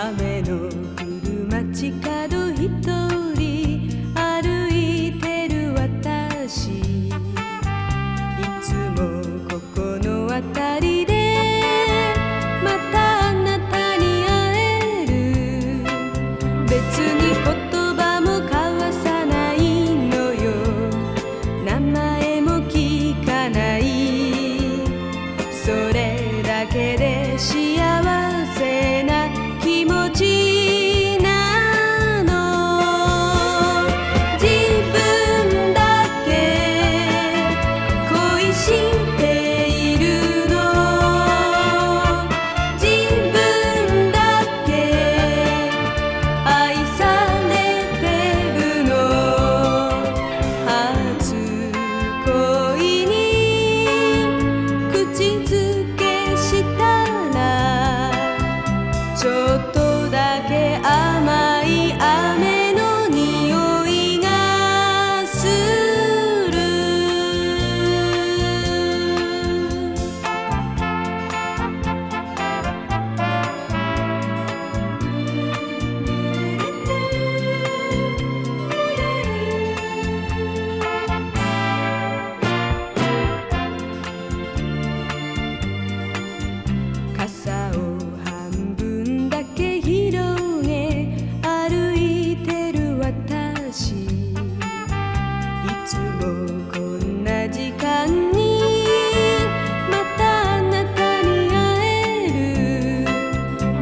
雨の降る街角一人歩いてる私。いつもここの辺りでまたあなたに会える。別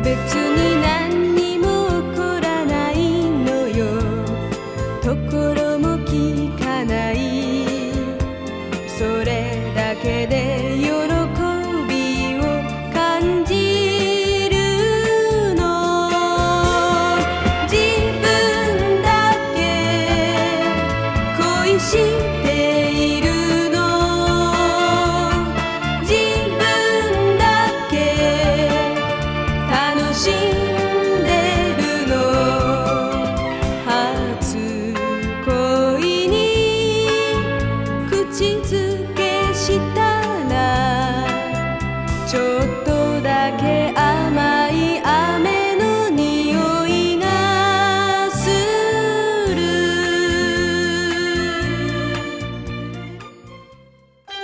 別に何にも起こらないのよ。ところも聞かない。それだけで喜びを感じるの。自分だけ恋して付けしたらちょっと